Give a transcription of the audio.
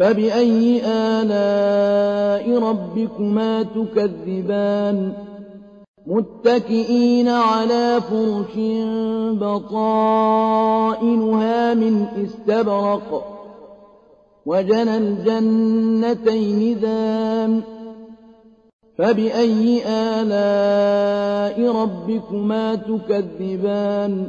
فبأي آلاء ربكما تكذبان؟ متكئين على فرش بطائنها من استبرق وجنى الجنتين دان فبأي آلاء ربكما تكذبان؟